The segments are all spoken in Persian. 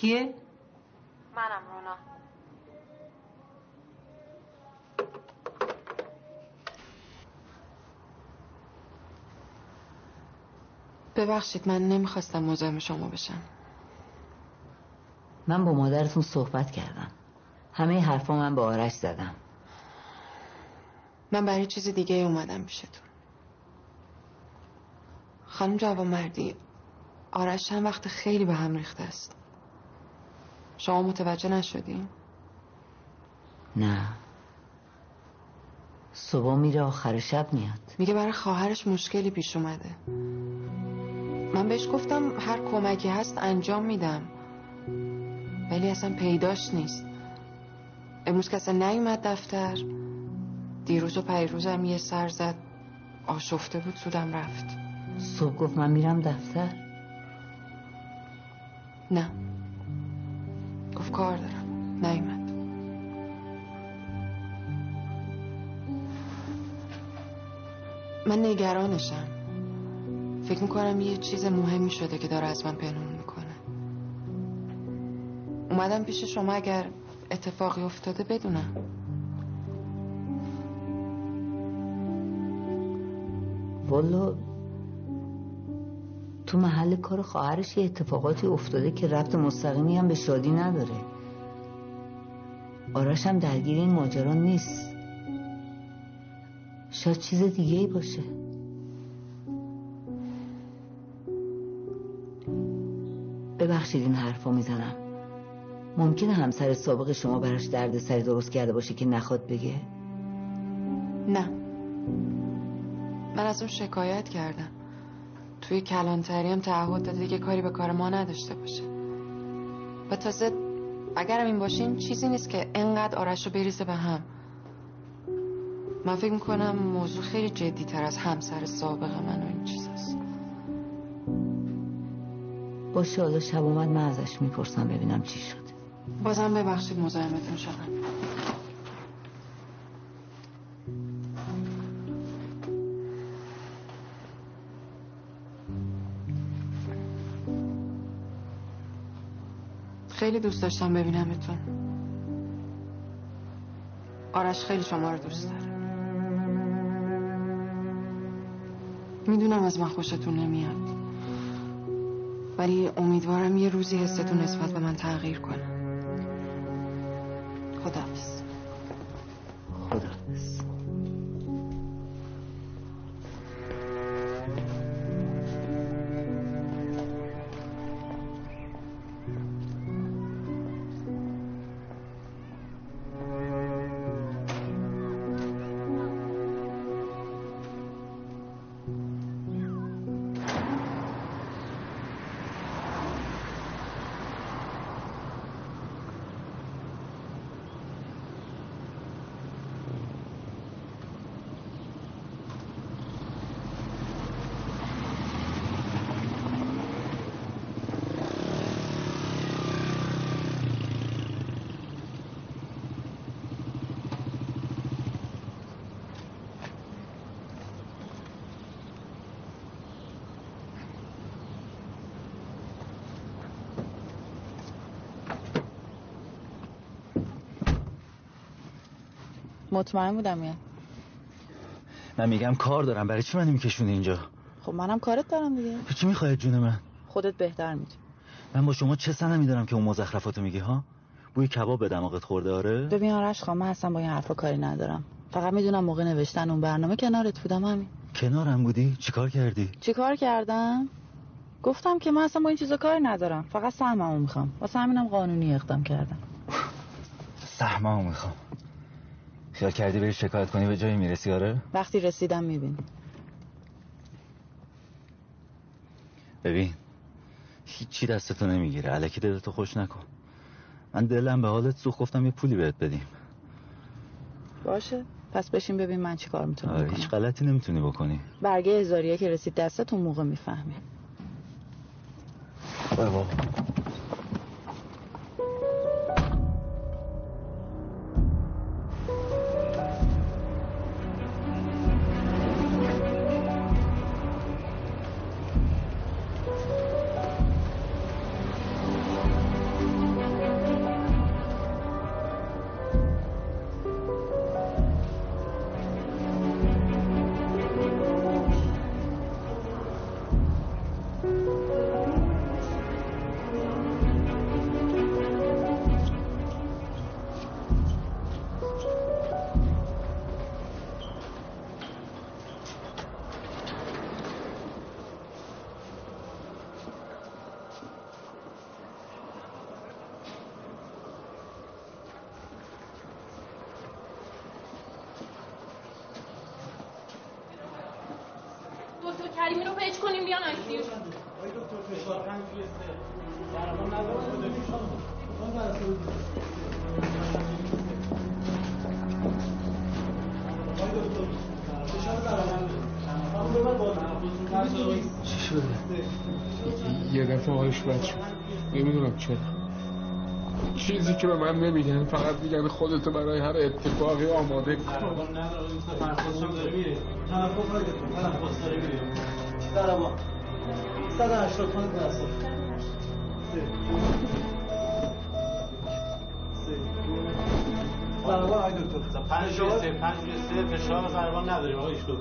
کیه؟ منم رونا. ببخشید من نمی‌خواستم مزاحم شما بشم. من با مادرتون صحبت کردم. همه حرفا من به آرش زدم. من برای چیز دیگه اومدم پیشتون. خانم جوانمردی آرش چند وقت خیلی به هم ریخته است. شما متوجه نشدین؟ نه. صبح میره آخر شب میاد. میگه برای خواهرش مشکلی پیش اومده. من بهش گفتم هر کمکی هست انجام میدم. ولی اصلا پیداش نیست. امروز کسی نیومد دفتر. دیروز و پیروزم یه سر زد. آشفته بود سودم رفت. صبح گفت من میرم دفتر؟ نه. گفت کار دارم نیومد من نگرانشم. فکر می‌کنم یه چیز مهمی شده که داره از من پنهون می‌کنه. اومدم پیش شما اگر اتفاقی افتاده بدونم. والا تو محل کار خواهرش یه اتفاقاتی افتاده که ربط مستقیمی هم به شادی نداره. آرش هم درگیر این ماجرا نیست. شاید چیز دیگه ای باشه. ببخشید این حرفا می‌زنم. ممکنه همسر سابق شما براش درد سری درست کرده باشه که نخواد بگه؟ نه. من از اون شکایت کردم. توی کلانتری هم تعهد داده دیگه کاری به کار ما نداشته باشه. و تازه اگرم این باشه این چیزی نیست که انقدر آرش رو بریزه به هم. من فکر می‌کنم موضوع خیلی جدی تر از همسر سابق من و این چیز هست. باشه حالا شب اومد من ازش می‌پرسم ببینم چی شده. بازم ببخشید مزاحمتون شدم. خیلی دوست داشتم ببینمتون. آرش خیلی شما رو دوست داره. می‌دونم از من خوشتون نمیاد. ولی امیدوارم یه روزی حستون نسبت به من تغییر کنه. خداحافظ. مطمئن بودم میاد. من میگم کار دارم. برای چی منو میکشونی اینجا؟ خب منم کارت دارم دیگه. چی می‌خوای جون من؟ خودت بهتر می‌دونی. من با شما چه سنمی دارم که اون مزخرفاتو میگی ها؟ بوی کباب به دماغت خورده آره؟ ببین آرش خواهم من اصلا با این حرفا کاری ندارم. فقط می‌دونم موقع نوشتن اون برنامه کنارت بودم همین. کنارم بودی؟ چیکار کردی؟ چیکار کردم؟ گفتم که من اصلا با این چیزا کاری ندارم. فقط سهممو می‌خوام. واسه همینم قانونی اقدام کردم. سهممو می‌خوام. خیال کردی بری شکایت کنی به جایی می‌رسی آره؟ وقتی رسیدم می‌بینی. ببین هیچی دستتو نمی‌گیره. علکی دلتو خوش نکن. من دلم به حالت سوخت گفتم یه پولی بهت بدیم. باشه. پس بشین ببین من چی کار می‌تونم آره بکنم. هیچ غلطی نمی‌تونی بکنی. برگه هزاریه که رسید دستت اون موقع می‌فهمی. بابا. کریمی رو پیچ کنیم بیان آیسیو چی شده؟ یه دفعه حالش بد شد. نمی‌دونم چرا. چیزی که به من نمیگن فقط میگن خودتو برای هر اتفاقی آماده کن. پنج روی سه پنج روی سه فشار ضربان نداریم آقا ایشون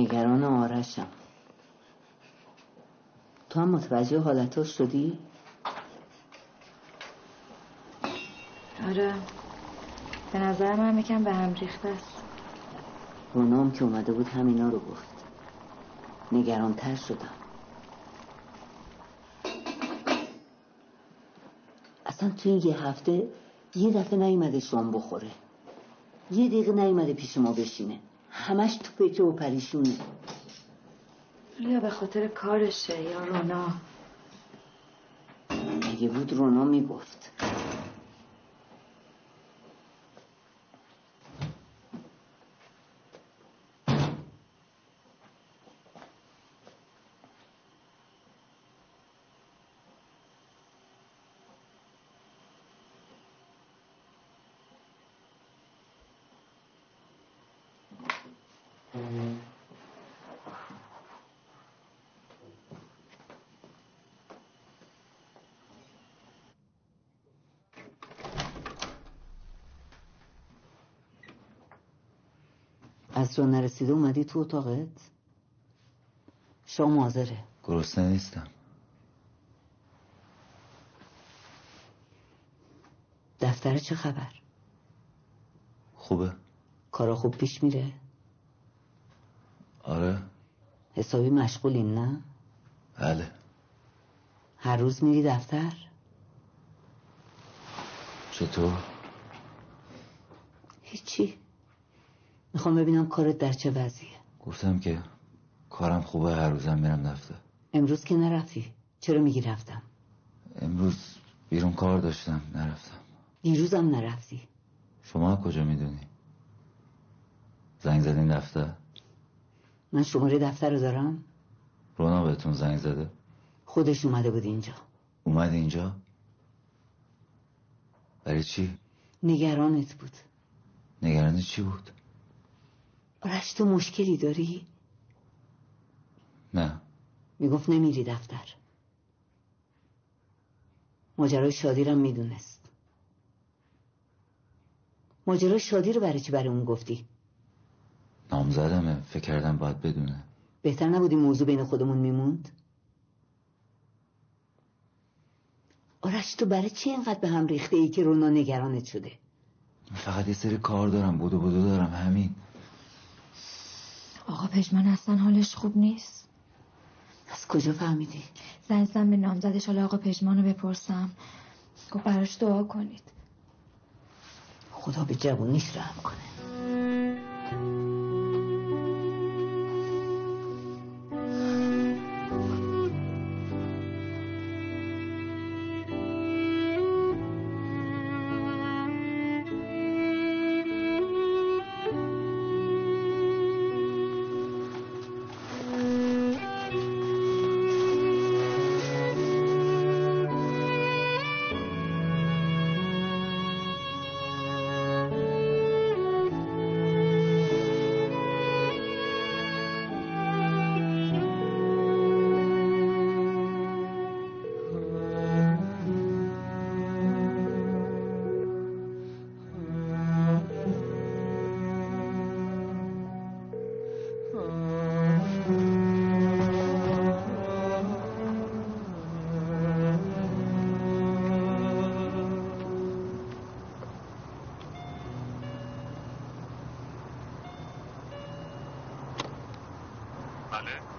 نگران آرشم. تو هم متوجه حالتاش شدی؟ آره. به نظر من یکم به هم ریخته است. رونام که اومده بود همینا رو گفت. نگرانتر شدم. اصلا تو این یه هفته یه دفعه نیومده شام بخوره. یه دقیقه نیومده پیش ما بشینه. همش تو فکر و پریشونه. یا به خاطر کارشه یا رونا. اگه بود رونا می‌گفت؟ جا نرسیده اومدی تو اتاقت؟ شام حاضره. گرسنه نیستم. دفتر چه خبر؟ خوبه. کارا خوب پیش میره؟ آره. حسابی مشغولین نه؟ بله. هر روز میری دفتر؟ چطور؟ هیچی. می‌خوام ببینم کارت در چه وضعیه. گفتم که کارم خوبه هر روزم میرم دفتر. امروز که نرفتی؟ چرا میگی رفتم؟ امروز بیرون کار داشتم نرفتم. دیروزم نرفتی. شما کجا می‌دونی؟ زنگ زدین دفتر؟ من شماره دفتر رو دارم؟ رونا بهتون زنگ زده؟ خودش اومده بود اینجا. اومد اینجا؟ برای چی؟ نگرانت بود. نگران چی بود؟ آرش تو مشکلی داری؟ نه می‌گفت نمیری دفتر ماجرای شادی رو می‌دونست ماجرای شادی رو برای چی برای اون گفتی؟ نامزدمه فکر کردم باید بدونه بهتر نبود این موضوع بین خودمون میموند؟ آرش تو برای چی اینقدر به هم ریخته ای که رونا نگرانت شده؟ فقط یه سری کار دارم بودو بودو دارم همین آقا پژمان اصلا حالش خوب نیست. از کجا فهمیدی؟ زنگ زدم به نامزدش حالا آقا پژمان رو بپرسم. گفت براش دعا کنید. خدا به جوونیش رحم کنه.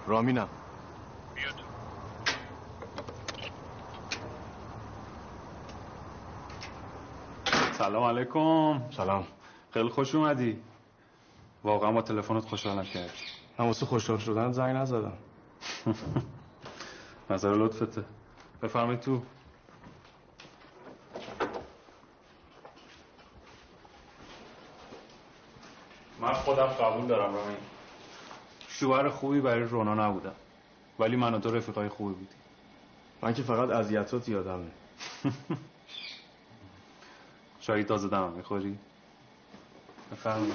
رامینم. سلام علیکم. سلام. خیلی خوش اومدی. واقعا با تلفنت خوشحالم کردی من واسه خوشحال شدن زنگ نزدم. نظر لطفته. بفرمایید تو. من خودم قبول دارم رامین. شوهر خوبی برای رونا نبودم. ولی من و تو رفیقای خوبی بودیم. من که فقط اذیتات یادمه. شاید تازه دمم می‌خوری؟ بفرمایید.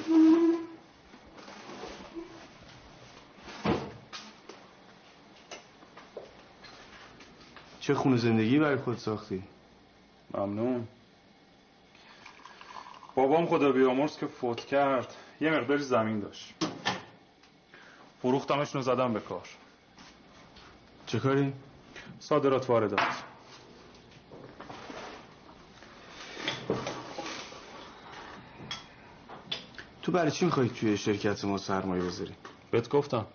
چه خونه زندگی برای خود ساختی؟ ممنون. بابام خدا بیامرز که فوت کرد. یه مقداری زمین داشت. فروختمش و زدم به کار چه کاری؟ صادرات واردات تو برای چی می‌خوای توی شرکت ما سرمایه بذاری؟ بهت گفتم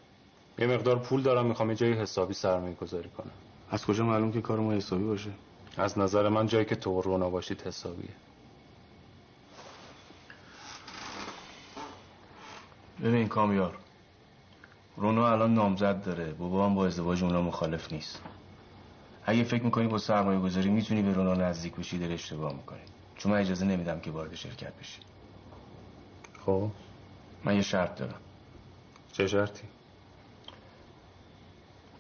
یه مقدار پول دارم می‌خوام یه جایی حسابی سرمایه گذاری کنم از کجا معلوم که کار ما حسابی باشه؟ از نظر من جایی که تو رونا باشید حسابیه ببین کامیار رونا الان نامزد داره. بابا هم با ازدواج اونا مخالف نیست. اگه فکر می‌کنی با سرمایه گذاری می‌تونی به رونا نزدیک بشی دل اشتباه می‌کنی. چون من اجازه نمیدم که وارد شرکت بشی. خب؟ من یه شرط دارم. چه شرطی؟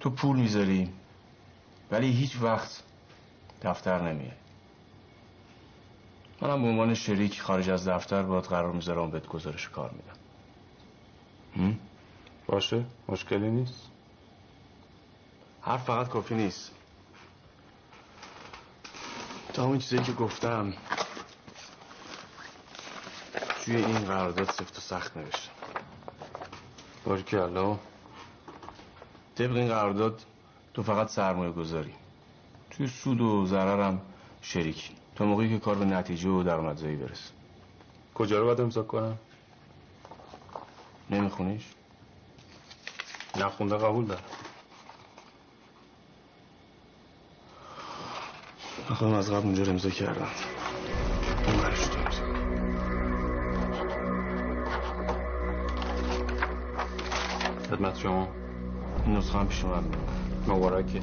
تو پول می‌ذاری ولی هیچ وقت دفتر نمیه منم به عنوان شریک خارج از دفتر باید قرار می‌ذارم بهت گزارش کار میدم. هم؟ باشه مشکلی نیست. حرف فقط کافی نیست. تا اون چیزایی که گفتم توی این قرارداد سفت و سخت نوشتم باریکلا. طبق این قرارداد تو فقط سرمایه گذاری توی سود و ضررم شریکی تا موقعی که کار به نتیجه و درآمدزایی برسه. کجا رو باید امضا کنم؟ نمیخونیش؟ نخونده قبول دارم. خودم از قبل اونجا رو امضا کردم. اون برش خدمت شما. این نسخه هم پیش من مبارکه.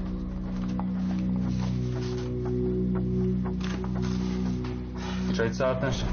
شاید ساعت نشه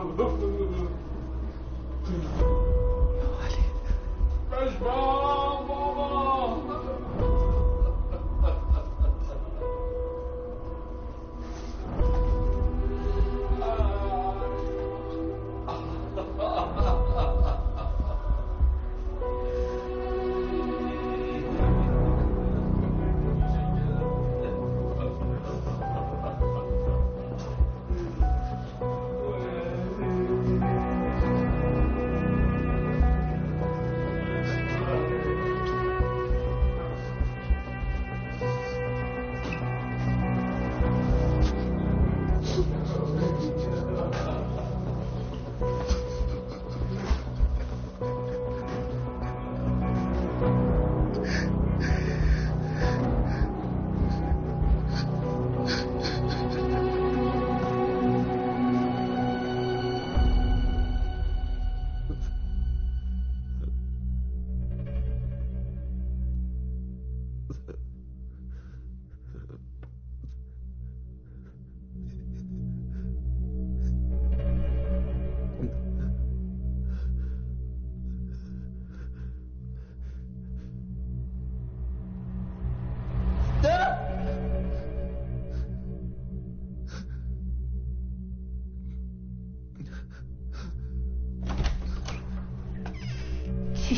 Ha, ha, ha, ha.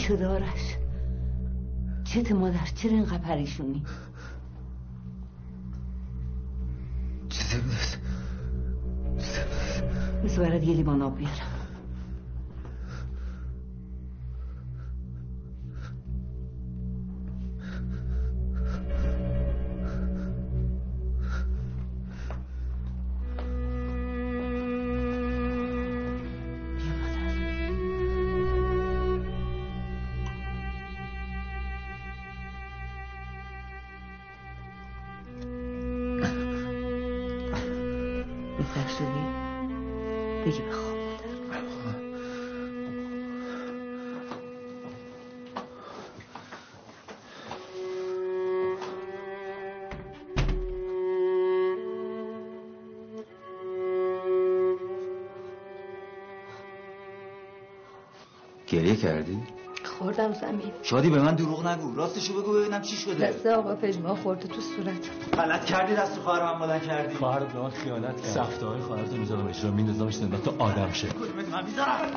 شده آرش چت مادر چرا اینقدر پریشونی چیزی بود بس برات یه لیوان آب بیارم کردی؟ خوردم زمین. شادی به من دروغ نگو. راستشو بگو ببینم چی شده. دست آقا پژمان خورده تو صورت. غلط کردی دست خواهر من بلند کردی. خواهرت به من خیانت کرد. سفته های خواهرت می‌ذارم اجرا. میندازمش زندان تا آدم شه. من می‌ذارم؟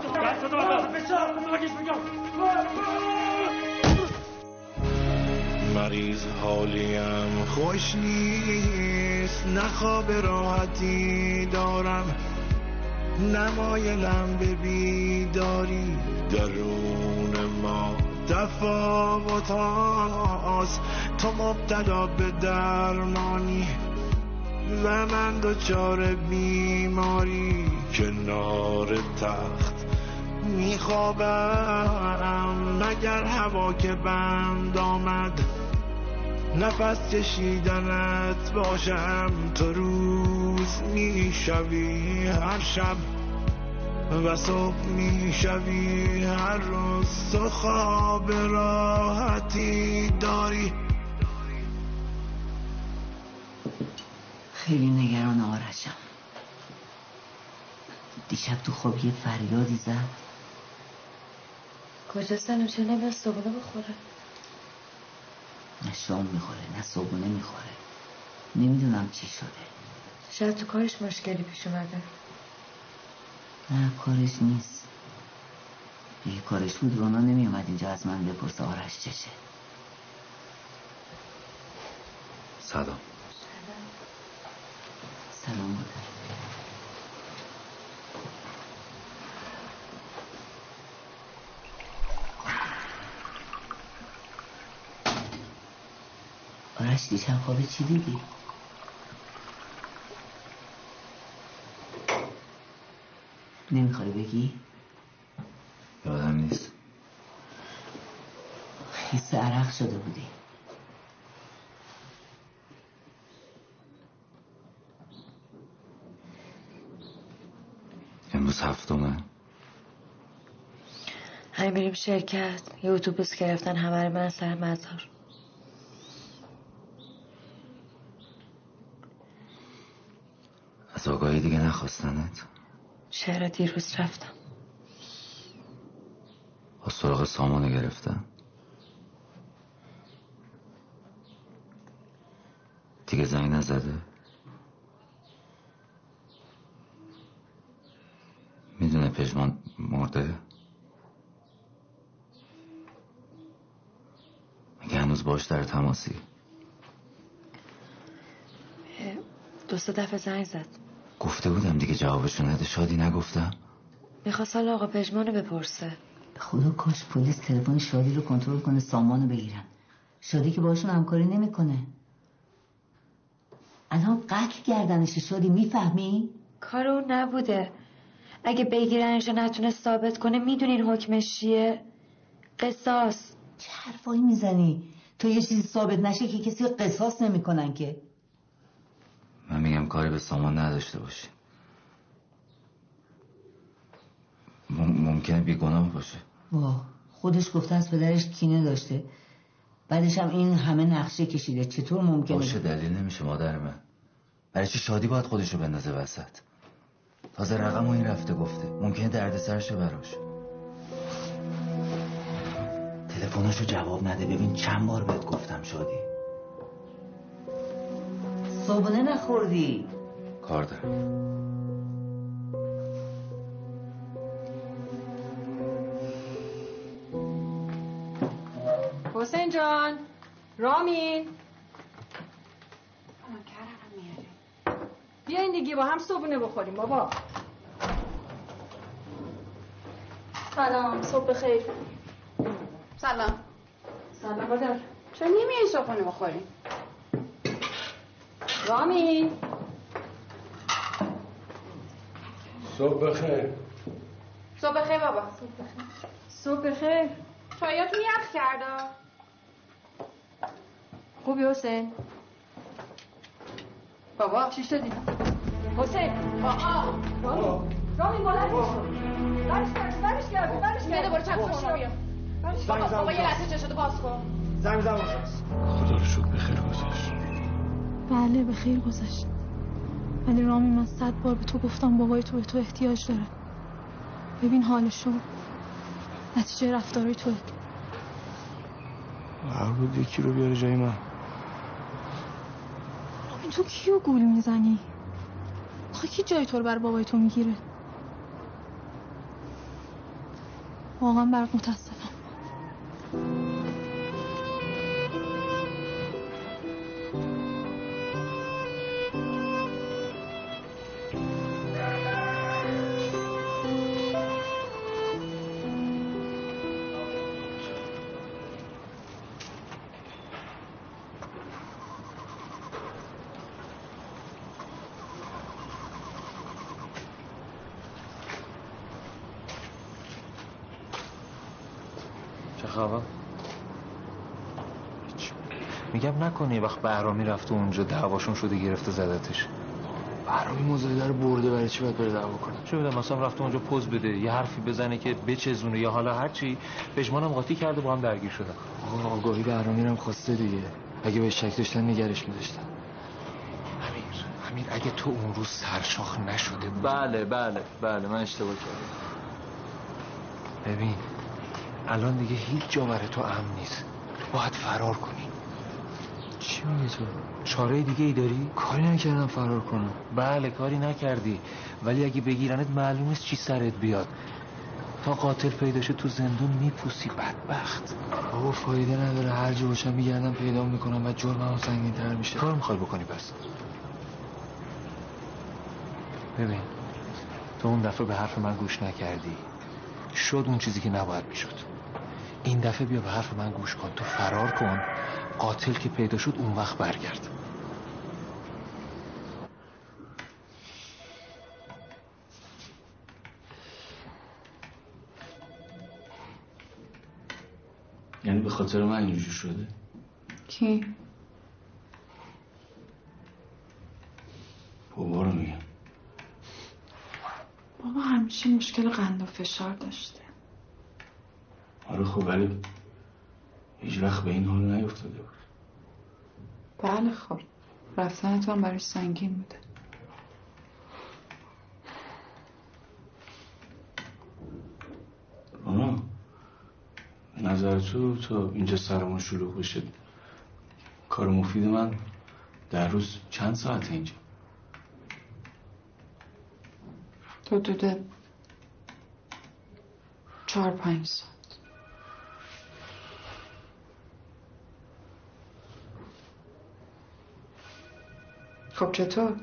مریض حالیم. خوش نیست نه خواب راحتی دارم. نمایلم به بیداری درون ما. تفاوت هاست تو مبتلا به درمانی. و من دچار بیماری کنار تخت میخوابم. مگر هوا که بند آمد نفس کشیدنت باشم. تو روز می‌شوی هر شب و صبح می‌شوی هر روز. تو خواب راحتی داری. خیلی نگران آرشم. دیشب تو خواب یه فریادی زد. کجا سنوچه نمیاد صبحونه بخوره. نه شام می‌خوره نه صبحونه می‌خوره. نمی‌دونم چی شده. شاید تو کارش مشکلی پیش اومده. نه کارش نیست. اگه کارش بود رونا نمیومد اینجا از من بپرسه آرش چشه سلام. سلام مادر. آرش دیشب خواب چی دیدی؟ نمی‌خوای بگی؟ یادم نیست. حس عرق شده بودی. امروز هفتمه. همین بریم شرکت. یه اتوبوس گرفتن همه رو من سر مزار. از آگاهی دیگه نخواستنت. چرا دیروز رفتم. با سراغ سامانو گرفتم. دیگه زنگ نزده. می‌دونه پژمان مرده؟ میگه هنوز باش در تماسی؟ دو سه دفعه زنگ زد. گفته بودم دیگه جوابشو نده. شادی نگفتم می‌خواست حالا آقا پژمانو بپرسه. خدا کاش پلیس تلفن شادی رو کنترل کنه سامانو بگیرن. شادی که باشون همکاری نمی‌کنه. الان قتل گردنش شادی می‌فهمی؟ کار اون نبوده. اگه بگیرنش نتونست ثابت کنه می‌دونین حکمش چیه؟ قصاص. چه حرفایی می‌زنی؟ تو یه چیزی ثابت نشه که کسی قصاص نمی‌کنن که. من میگم کاری به سامان نداشته باشی. ممکنه بیگناه باشه. واه خودش گفته از پدرش کینه داشته. بعدش هم این همه نقشه کشیده. چطور ممکنه؟ باشه دلیل نمیشه مادر من. برای چی شادی باید خودشو بندازه وسط؟ تازه رقم این رفته گفته. ممکنه درد سرشه براش. تلفنشو جواب نده. ببین چند بار بهت گفتم شادی. صابونه نخوردی؟ کار دارم. حسین جان رامین بیاین دیگه با هم صبحونه بخوریم بابا. سلام صبح بخیر. سلام. سلام. مادر چرا نمیای صبحونه بخوریم؟ رامین صبح بخیر. صبح بخیر بابا. صبح بخیر. چایاتون یخ کرده. خوبی حسین؟ بابا چی شدی حسین. رامی رامی بلند برش کرد برش کرد برش کرد یه دوباره چپ کن بیا بابا بابا یه لحظه چشاتو باز کن. زنگ زن خدا رو شکر بخیر گذشت بله به خیر گذشت. ولی رامی من صد بار به تو گفتم بابای تو به تو احتیاج داره ببین حالشو نتیجه رفتارای توه. قرار بود یکی رو بیاره جای من. رامی تو کیو گول می‌زنی؟ آخه کی جای تو رو بر بابای تو می‌گیره؟ واقعا برات متاسفم میگم نکنه یه وقت بهرامی رفته اونجا دعواشون شده گرفته زدتش. بهرامی مزایده رو برده برای چی باید بره دعوا کنه؟ چه می‌دونم مثلا رفته اونجا پوز بده یه حرفی بزنه که بچزونه یا حالا هرچی پژمانم قاطی کرده با هم درگیر شدن. آقا آگاهی بهرامی رو هم خواسته دیگه. اگه به شک داشتن نگرش میداشتن. امیر امیر اگه تو اون روز سرشاخ نشده بود بله بله بله من اشتباه کردم. ببین الان دیگه هیچ جا برای تو امن نیست. باید فرار کنی. چی میگه تو؟ چاره دیگه ای داری؟ کاری نکردم فرار کنم. بله کاری نکردی. ولی اگه بگیرنت معلوم نیست چی سرت بیاد. تا قاتل پیدا شد تو زندون میپوسی بدبخت. بابا فایده نداره. هر جا باشم میگردم پیدا می‌کنم و جرمم سنگین تر میشه. کار می‌خوای بکنی پس ببین تو اون دفعه به حرف من گوش نکردی. شد اون چیزی که نباید می‌شد. این دفعه بیا به حرف من گوش کن. تو فرار کن. قاتل که پیدا شد اون وقت برگرد. یعنی به خاطر من اینجور شده؟ کی؟ بابا رو میگم. بابا همیشه مشکل قند و فشار داشته. آره خب ولی هیچ وقت به این حال نیفتاده بود. بله خب. رفتن تو هم براش سنگین بوده. آنا نظر تو تا اینجا سرمون شلوغ بشه. کار مفید من در روز چند ساعت اینجا. حدود چهار پنج ساعت. خب چطور؟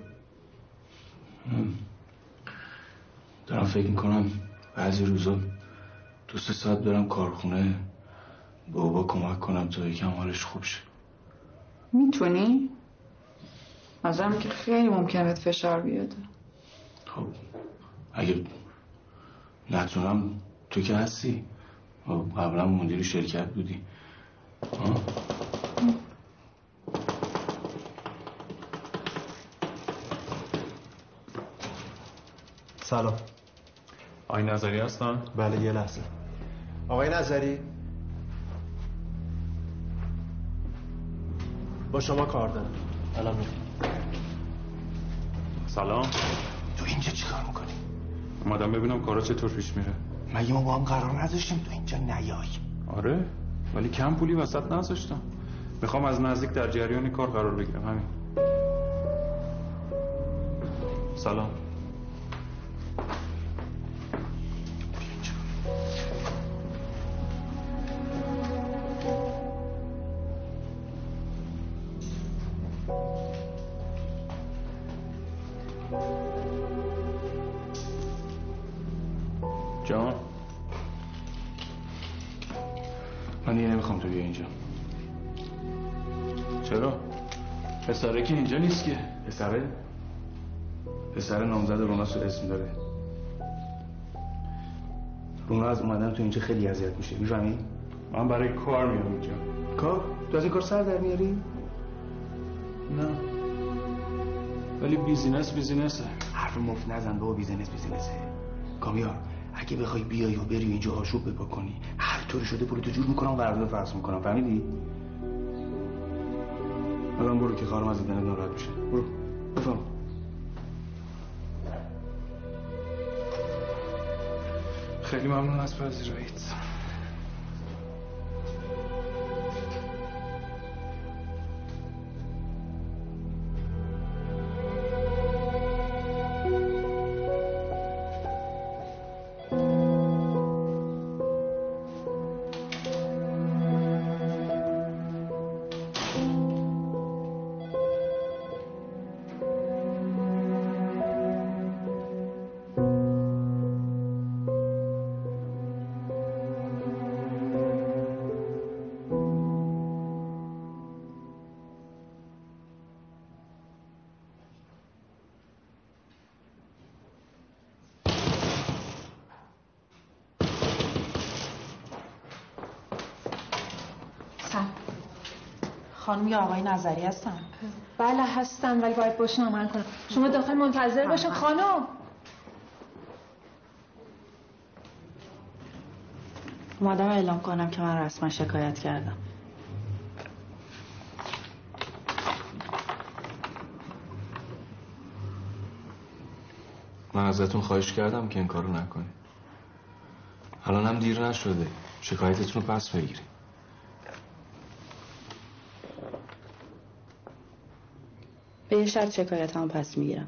دارم فکر می‌کنم بعضی روزا دو سه ساعت برم کارخونه به بابا کمک کنم تا یکم حالش خوب شه می‌تونی؟ نظرم که خیلی ممکنه فشار بیاد خب اگه نتونم تو که هستی خب، قبلا مدیر شرکت بودی آه؟ سلام. آقای نظری هستن؟ بله یه لحظه. آقای نظری. با شما کار دارم. الان سلام. تو اینجا چیکار می‌کنی؟ اومدم ببینم کارا چطور پیش میره. مگه ما با هم قرار نداشتیم تو اینجا نیای آره ولی کم پولی وسط نذاشتم. می‌خوام از نزدیک در جریان کار قرار بگیرم همین. سلام. پسر نامزد روناسو اسم داره. رونا از اومدن تو اینجا خیلی اذیت میشه. می‌فهمی؟ من برای کار میام اینجا. کار؟ تو از این کار سر در میاری؟ نه. ولی business business ه. حرف مفت نزن بابا business business ه کامیار اگه بخوای بیای و بری اینجا آشوب بپا کنی هر طوری شده پولتو جور می‌کنم و قرارداد فسخ می‌کنم. فهمیدی؟ الان برو که خواهرم از دیدن ناراحت میشه. برو. بفهم خیلی ممنون از پذیراییت خانم یا آقای نظری هستن. بله هستم ولی باید باشون عمل کنم شما داخل منتظر باشین خانم. اومدم اعلام کنم که من رسما شکایت کردم. من ازتون خواهش کردم که این کارو نکنی الان هم دیر نشده. شکایتتون رو پس بگیری یه شرط شکایت هم پس می‌گیرم.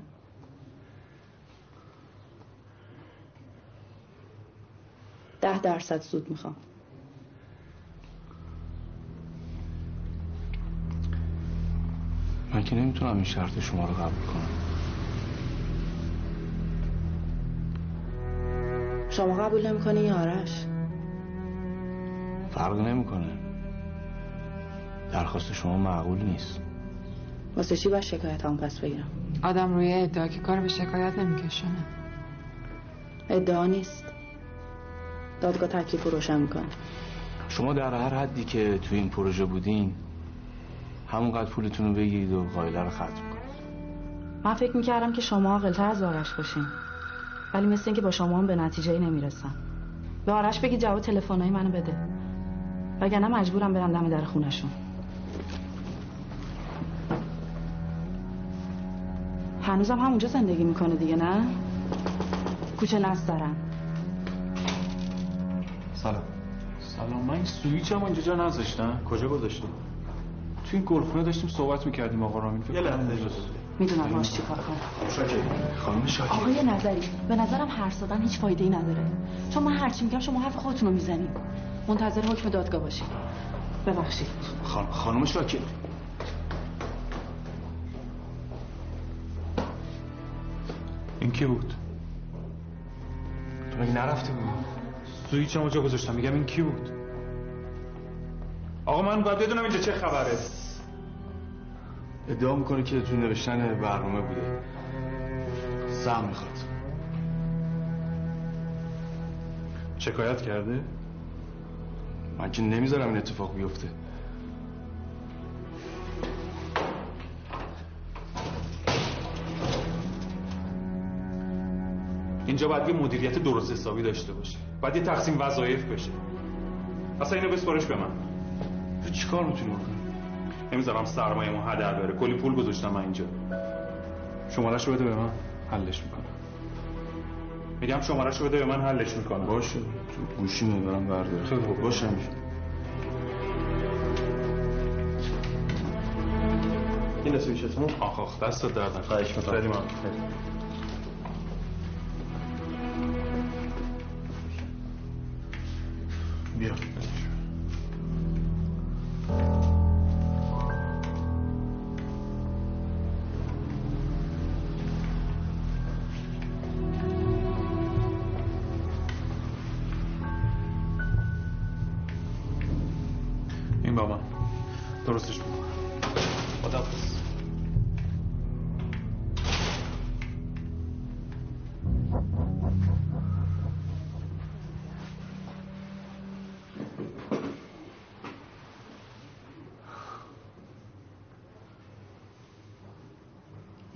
ده درصد سود می‌خوام. من که نمی‌تونم این شرط شما رو قبول کنم. شما قبول نمی‌کنی یا آرش؟ فرق نمی‌کنه. درخواست شما معقول نیست. واسه چی باید شکایت هم پس بگیرم؟ آدم روی ادعا که کار به شکایت نمیکشونه ادعا نیست. دادگاه تکلیف رو روشن می‌کنه. شما در هر حدی که تو این پروژه بودین همونقدر پولتون رو بگیرید و قایله رو ختم کنید. من فکر می‌کردم که شما عاقلتر از آرش باشین. ولی مثل اینکه با شما هم به نتیجه ای نمی‌رسم. به آرش بگی جواب تلفنهای منو بده. وگرنه مجبورم برم دم در خونشون هنوزم همونجا زندگی می‌کنه دیگه نه؟ کوچه نست دارم. سلام. سلام من این سویچ هم اینجا جا نذاشتم. کجا گذاشتی؟ تو این گلخونه داشتیم صحبت می‌کردیم آقا رامین. فکر کنم اونجاست. می‌دونم باش چی کار کنم. شاکر خانم شاکر آقای نظری. به نظرم حرف زدن هیچ فایده ای نداره. چون من هرچی میگم شما حرف خودتون رو می‌زنید. منتظر حکم دادگاه باشید. ببخشید. خان... خانم شاکر این کی بود؟ تو مگه نرفته بودی سویچ هم اونجا گذاشتم. میگم این کی بود؟ آقا من باید بدونم اینجا چه خبره. ادعا می‌کنه که تو نوشتن برنامه بوده. سهم می‌خواد. شکایت کرده؟ من که نمی‌ذارم این اتفاق بیفته. اینجا باید یه مدیریت درست حسابی داشته باشه. باید یه تقسیم وظایف بشه. اصلا اینو بسپارش به من. تو چیکار می‌تونی بکنی؟ نمی‌ذارم سرمایه ما هدر بره. کلی پول گذاشتم من اینجا. شمارش بده به من. حلش می‌کنم. میگم شمارش بده به من حلش می‌کنم. باشه. تو گوشی می‌برم برداره خیلی خوب. باشه. این سویچتون آخ آخ دست درد نکنه. خواهش می‌کنم.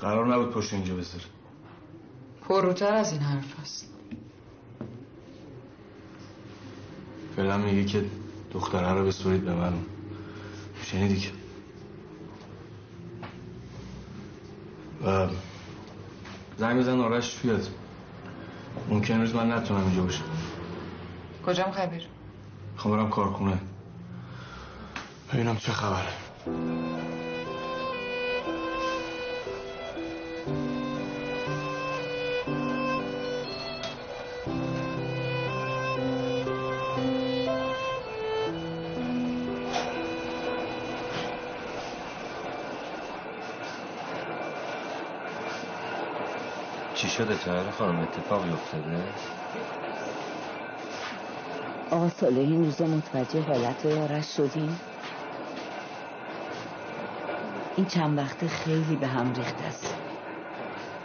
قرار نبود پشت اینجا بذاره پروتر از این حرف هست. فعلا میگه که دختره رو بسپرید به من. شنیدی که. و زنگ بزن آرش بیاد. ممکن روز من نتونم اینجا باشم. کجام خبیر؟ می‌خوام برم کارخونه. ببینم چه خبره. تهره خانم اتفاقی افتاده؟ آقا صالح این روزا متوجه حالت آرش شدیم؟ این چند وقته خیلی به هم ریخته است.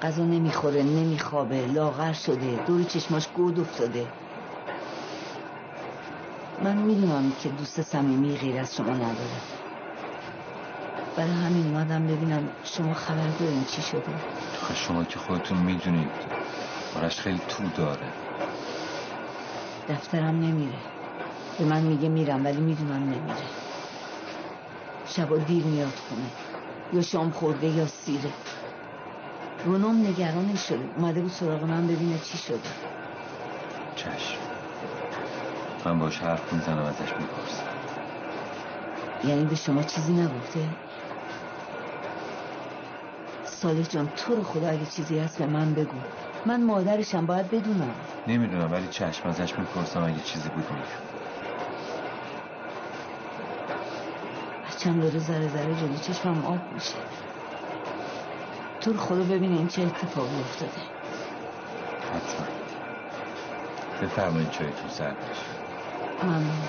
غذا نمی‌خوره نمیخوابه لاغر شده دور چشماش گود افتاده. من می‌دونم که دوست صمیمی غیر از شما نداره. برای همین اومدم ببینم شما خبر دارین چی شده. آخه شما که خودتون می‌دونید آرش خیلی تو داره. دفترم نمیره. به من میگه میرم ولی می‌دونم نمیره. شبا دیر میاد خونه. یا شام خورده یا سیره. رونم نگرانش شده اومده بود سراغ من ببینه چی شده. چشم. من باش حرف می‌زنم ازش می‌پرسم. یعنی به شما چیزی نگفته؟ صالح جان تو رو خدا اگه چیزی هست به من بگو. من مادرشم باید بدونم. نمی‌دونم ولی چشم ازش می‌پرسم اگه چیزی بود میگم بچم داره ذره ذره جلو چشمم آب میشه. تو رو خدا ببینه این چه اتفاقی افتاده. حتما. بفرمایید چایتون سرد بشه ممنون.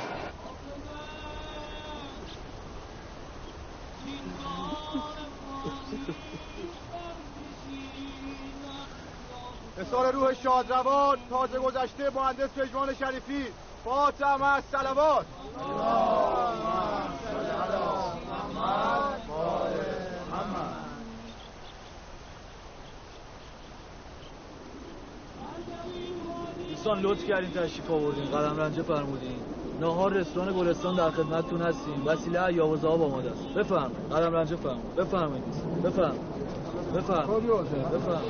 روح شادروان تازه گذشته مهندس پژمان شریفی. فاطم از سلوات دوستان لطف کردین تشریف آوردین قدم رنجه فرمودین. نهار رستوران گلستان در خدمتتون هستیم. وسیله عیاوز آب آماده است. بفرم قدم رنجه فرمود. بفرمایید. بفرم بفرم بفرم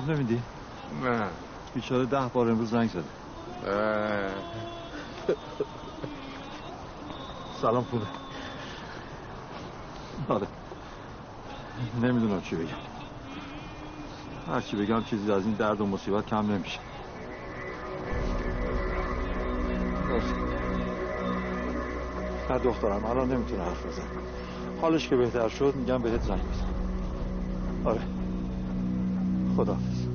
جواب نمیدی؟ نه. بیچاره ده بار امروز زنگ زده. سلام خوبه. آره. نمی‌دونم چی بگم. هر چی بگم چیزی از این درد و مصیبت کم نمیشه. نه دخترم الان نمی‌تونه حرف بزن حالش که بهتر شد میگم بهت زنگ بزن. آره. خداحافظ.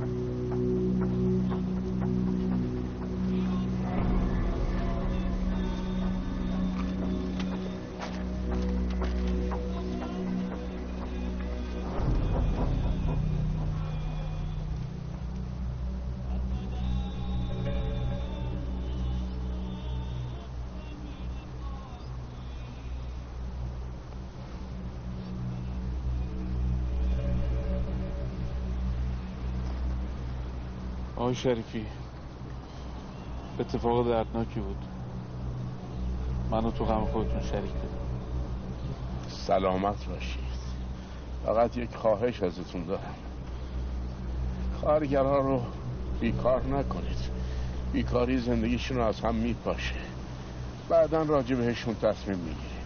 آقای شریفی اتفاق دردناکی بود. منو تو غم خودتون شریک بدم سلامت باشید. فقط یک خواهش ازتون دارم. کارگرها رو بیکار نکنید. بیکاری زندگیشون رو از هم میپاشه. بعدا راجع بهشون تصمیم می‌گیریم.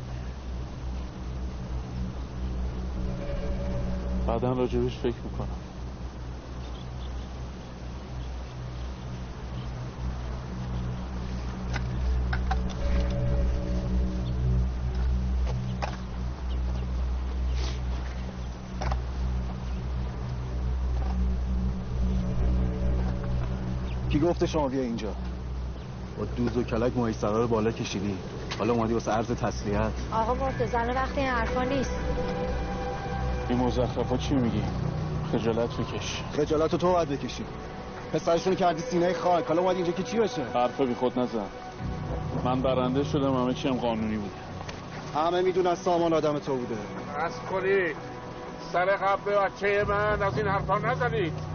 بعدا راجبش فکر می‌کنم. گفته شما بیا اینجا. با دوز و کلک مهیسرا رو بالا کشیدی. حالا اومدی واسه عرض تسلیت. آقا مرتضی وقت این حرفا نیست. این مزخرفا چی میگی؟ خجالت بکش خجالت تو باید بکشی. پسرشون کردی سینه خاک. حالا اومدی اینجا که چی بشه؟ حرف بی خود نزن. من برنده شدم همه چیم قانونی بود. همه می‌دونن سامان آدم تو بوده. از کنی. سر قبل بچه من از این حرفا نزنید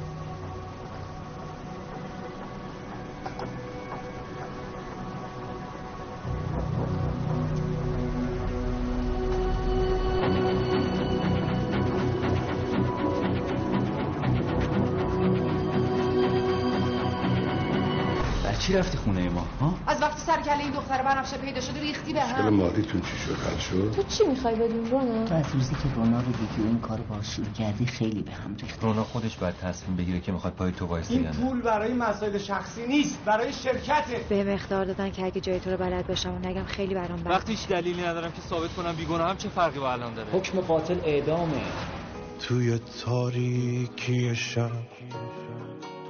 چی رفتی خونه ما ها؟ از وقتی سر کله این دختر بنفشه پیدا شده ریختی به مشکل هم مادیتون چی شد؟ حل شد؟ تو چی می‌خوای بدون رونا تو از روزی که رونا رو دیدی و این کار با شروع کردی خیلی به هم ریخت. رونا خودش باید تصمیم بگیره که می‌خواد پای تو وایسه این پول برای مسائل شخصی نیست برای شرکته. به مقدار دادن که اگه جای تو رو بلد باشم و نگم خیلی برام بد. وقتی هیچ دلیلی ندارم که ثابت کنم بیگناه هم چه فرقی با الان داره. حکم قاتل اعدامه. توی تاریکی شب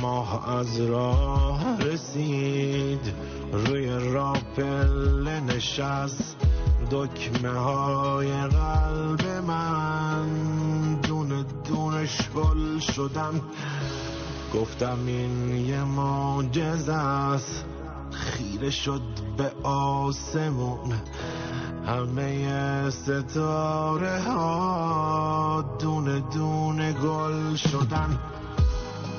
ماه از راه رسید. روی راپل نشست. دکمه های قلب من. دونه دونش گل شدن گفتم این یه معجزه است. خیره شد به آسمون. همه ستاره ها دونه دونه گل شدن.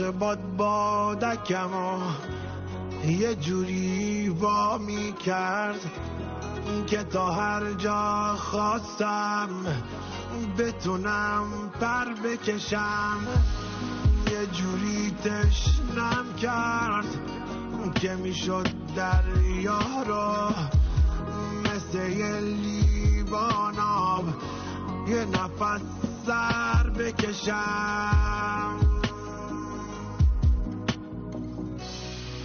نخ باد بادکم یه جوری وا می کرد که تا هر جا خواستم بتونم پر بکشم. یه جوری تشنم کرد که می‌شد دریا رو مثل یه لیوان آب یه نفس سر بکشم.